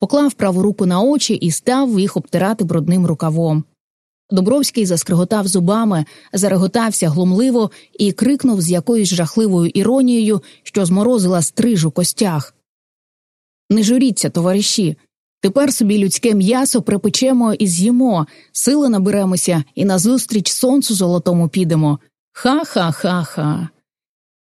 поклав праву руку на очі і став їх обтирати брудним рукавом. Добровський заскриготав зубами, зареготався глумливо і крикнув з якоюсь жахливою іронією, що зморозила стриж у костях. Не журіться, товариші. Тепер собі людське м'ясо припечемо і з'їмо, сили наберемося і назустріч сонцю золотому підемо. Ха ха ха ха.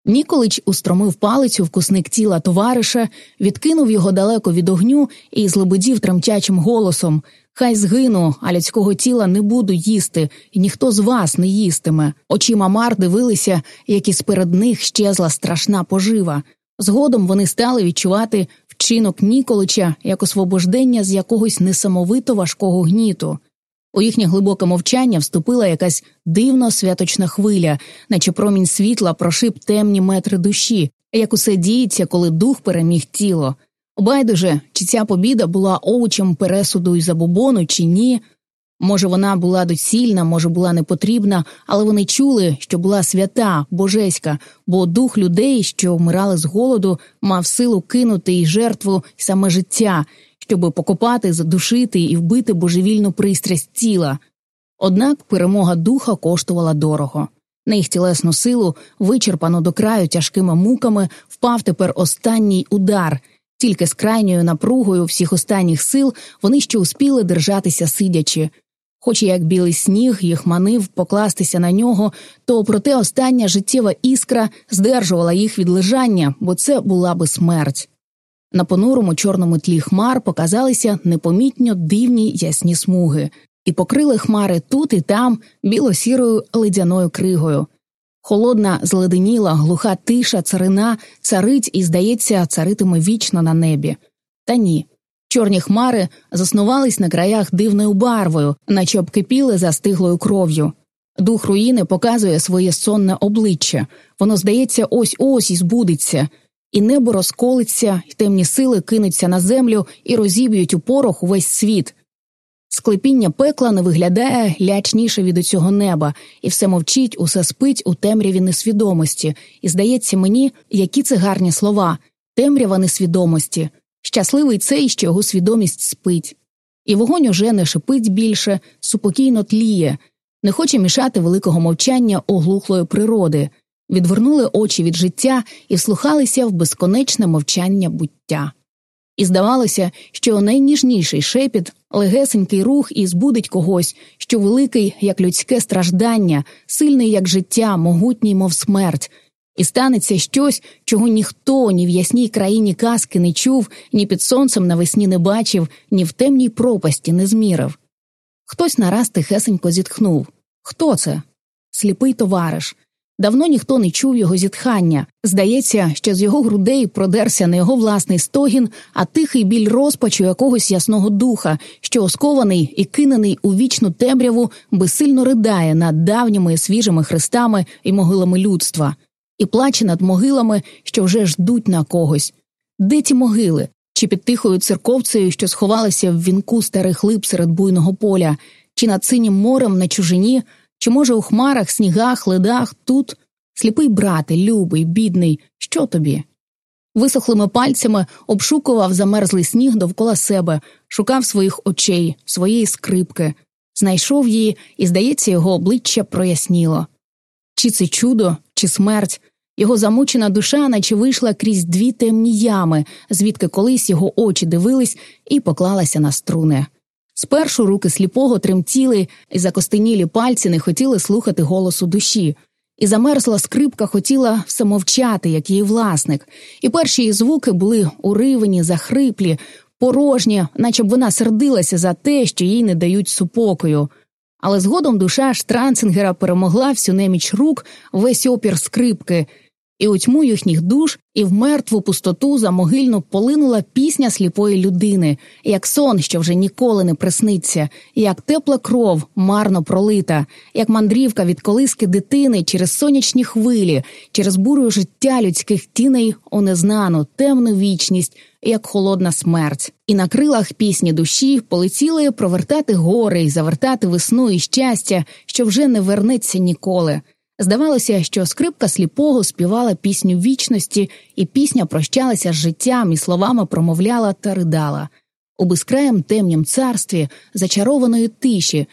Ніколич устромив палицю в кусник тіла товариша, відкинув його далеко від огню і злободів тремтячим голосом Хай згину, а людського тіла не буду їсти, і ніхто з вас не їстиме. Очима мар дивилися, як із перед них щезла страшна пожива. Згодом вони стали відчувати вчинок Ніколича як освобождення з якогось несамовито важкого гніту. У їхнє глибоке мовчання вступила якась дивно святочна хвиля, наче промінь світла прошиб темні метри душі, як усе діється, коли дух переміг тіло. Байдуже, чи ця побіда була овочем пересуду і забобону, чи ні. Може, вона була доцільна, може, була непотрібна, але вони чули, що була свята, божеська, бо дух людей, що вмирали з голоду, мав силу кинути і жертву і саме життя, щоб покопати, задушити і вбити божевільну пристрасть тіла. Однак перемога духа коштувала дорого. На їх тілесну силу, вичерпану до краю тяжкими муками, впав тепер останній удар. Тільки з крайньою напругою всіх останніх сил вони ще успіли держатися сидячи. Хоч як білий сніг їх манив покластися на нього, то проте остання життєва іскра здержувала їх від лежання, бо це була би смерть. На понурому чорному тлі хмар показалися непомітно дивні ясні смуги, і покрили хмари тут і там біло-сірою ледяною кригою. Холодна, зледеніла, глуха тиша, царина царить і, здається, царитиме вічно на небі. Та ні. Чорні хмари заснувались на краях дивною барвою, наче обкипіли застиглою кров'ю. Дух руїни показує своє сонне обличчя, воно, здається, ось ось і збудеться, і небо розколиться, і темні сили кинуться на землю і розіб'ють у порох увесь світ. Склепіння пекла не виглядає лячніше від цього неба, і все мовчить, усе спить у темряві несвідомості, і здається мені, які це гарні слова темрява несвідомості, щасливий цей, що його свідомість спить. І вогонь уже не шипить більше, супокійно тліє, не хоче мішати великого мовчання оглухлої природи, відвернули очі від життя і вслухалися в безконечне мовчання буття. І здавалося, що найніжніший шепіт, легесенький рух і збудить когось, що великий, як людське страждання, сильний, як життя, могутній, мов смерть, і станеться щось, чого ніхто ні в ясній країні казки не чув, ні під сонцем навесні не бачив, ні в темній пропасті не змірив. Хтось нараз тихесенько зітхнув. Хто це? Сліпий товариш. Давно ніхто не чув його зітхання. Здається, що з його грудей продерся не його власний стогін, а тихий біль розпачу якогось ясного духа, що оскований і кинений у вічну темряву, безсильно ридає над давніми і свіжими хрестами і могилами людства, і плаче над могилами, що вже ждуть на когось. Де ті могили? Чи під тихою церковцею, що сховалася в вінку старих лип серед буйного поля, чи над синім морем на чужині? Чи, може, у хмарах, снігах, ледах, тут сліпий брате, любий, бідний, що тобі? Висохлими пальцями обшукував замерзлий сніг довкола себе, шукав своїх очей, своєї скрипки, знайшов її, і, здається, його обличчя проясніло. Чи це чудо, чи смерть, його замучена душа, наче вийшла крізь дві темні ями, звідки колись його очі дивились і поклалася на струни. Спершу руки сліпого тремтіли, і закостенілі пальці не хотіли слухати голосу душі, і замерзла скрипка хотіла все мовчати, як її власник, і перші її звуки були уривені, захриплі, порожні, наче б вона сердилася за те, що їй не дають супокою. Але згодом душа Штранцингера перемогла всю неміч рук весь опір скрипки і у тьму їхніх душ, і в мертву пустоту за могильну полинула пісня сліпої людини, як сон, що вже ніколи не присниться, як тепла кров марно пролита, як мандрівка від колиски дитини через сонячні хвилі, через бурю життя людських тіней у незнану, темну вічність. Як холодна смерть, і на крилах пісні душі полетіли провертати гори і завертати весну і щастя, що вже не вернеться ніколи. Здавалося, що скрипка сліпого співала пісню вічності, і пісня прощалася з життям і словами промовляла та ридала. у безкраєм темнім царстві зачарованої тиші,